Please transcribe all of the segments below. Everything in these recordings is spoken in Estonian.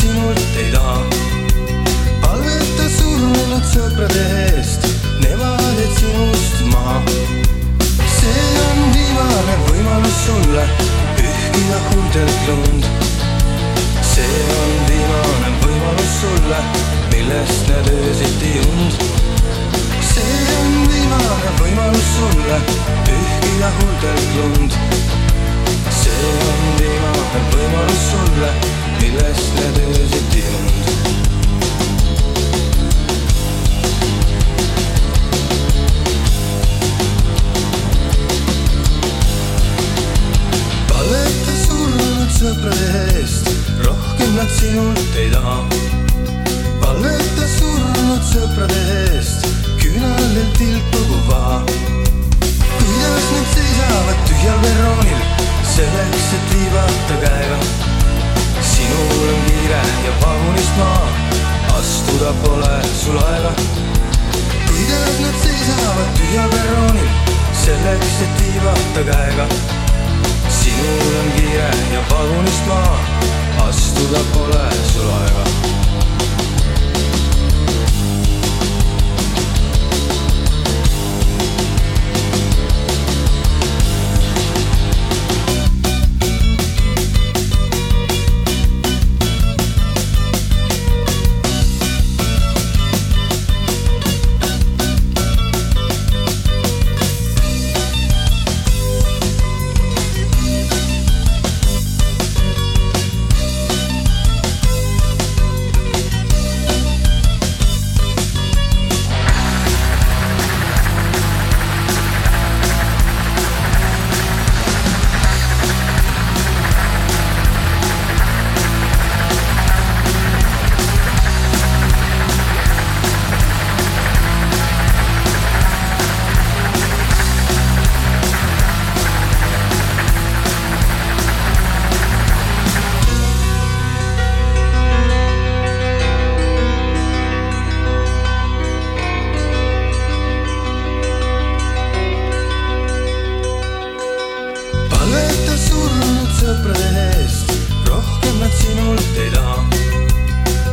sinult ei taha. palveta surnud sõprade eest, nemad jäid sinust maha. see on viimane võimalus sulle pühkida kuldelt lund. see on viimane võimalus sulle, millest need öösiti und. see on viimane võimalus sulle pühkida kuldelt lund. see on viimane võimalus sulle millest need öösid ilmunud. paleta surnud sõprade eest, rohkem nad sinult ei taha. paleta surnud sõprade eest, küünalel tilkub vaha astuda pole sul aega. kuidas nad seisavad tühjal perroonil, selleks, et viivata käega. sinul on kiire ja vagunist maa, astuda pole sõprade eest, rohkem nad sinult ei taha.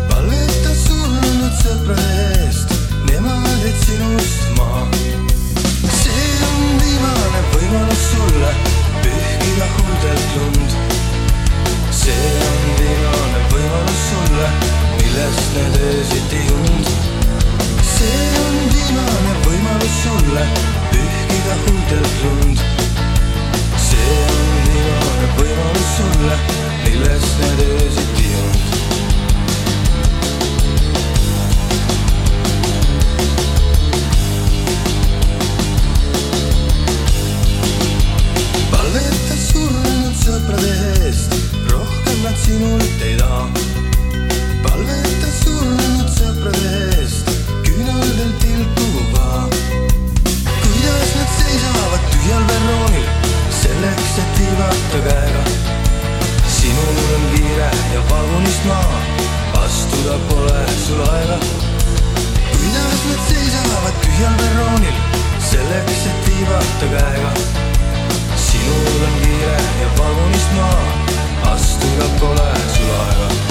palveta surnud sõprade eest, nemad jäid sinust maha. see on viimane võimalus sulle pühkida huultelt lund. see on viimane võimalus sulle, millest need öösiti und. see on viimane võimalus sulle pühkida huultelt lund millest need pole sul aega. kuidas nad seisavad tühjal perroonil, selleks, et viivata käega. sinul on kiire ja vagunist maa, astuda pole